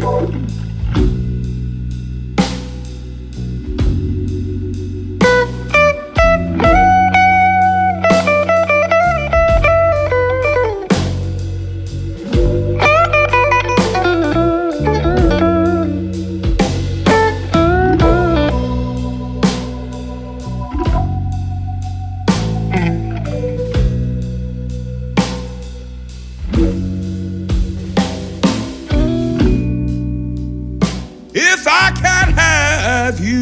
Oh,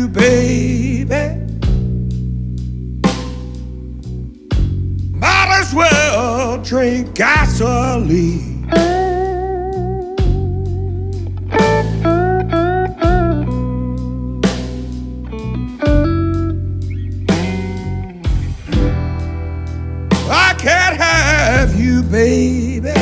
baby. Might as well drink gasoline. I can't have you, baby.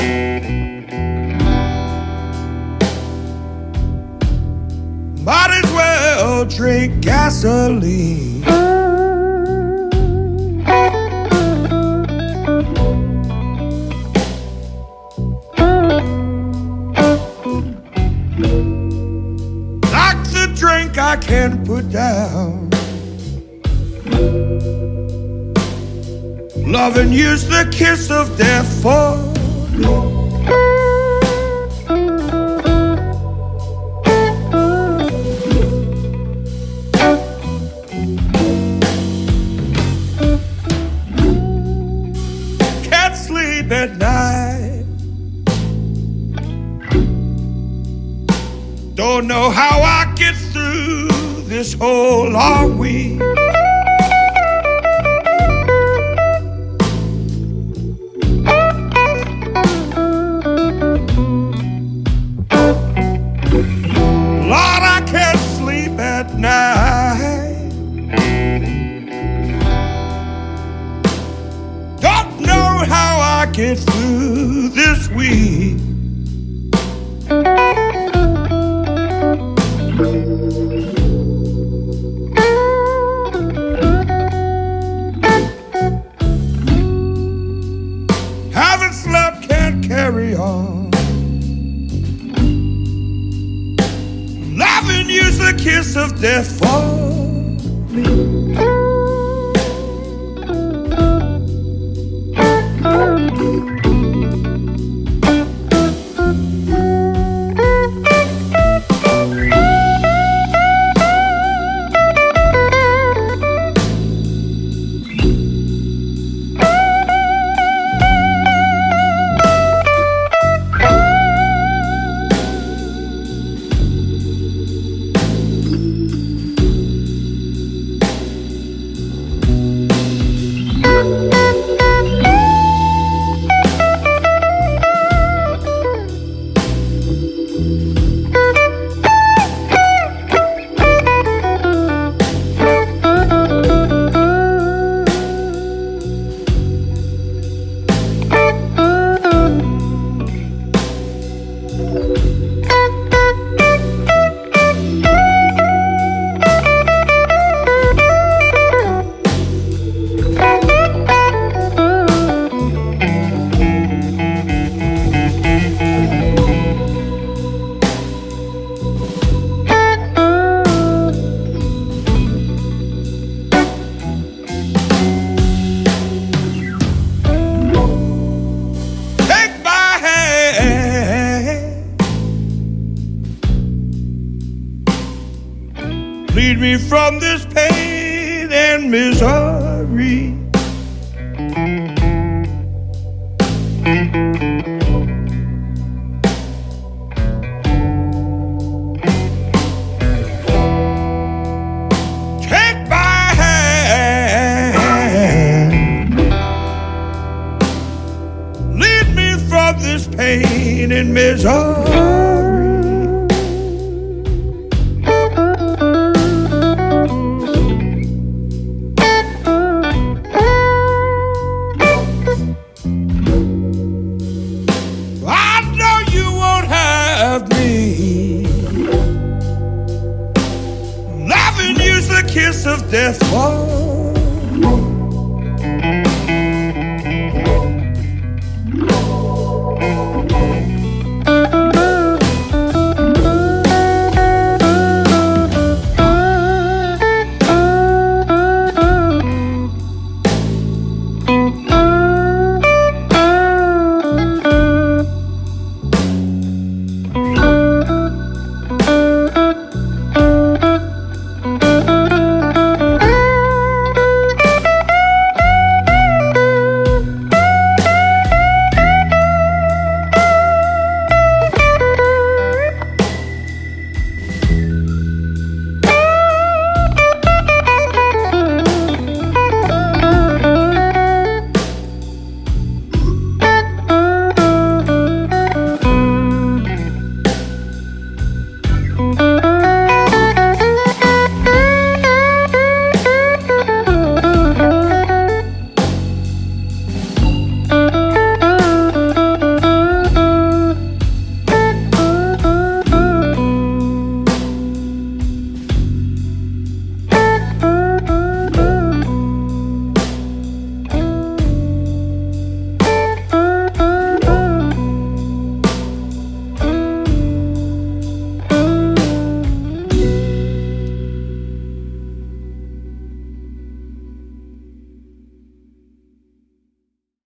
Well drink gasoline. Like the drink I can't put down. Loving you's the kiss of death for Don't know how I get through this whole long week. Lord, I can't sleep at night. Don't know how I get through this week. Carry on. Loving you's the kiss of death for me. Me from this pain and misery. Take my hand. Lead me from this pain and misery.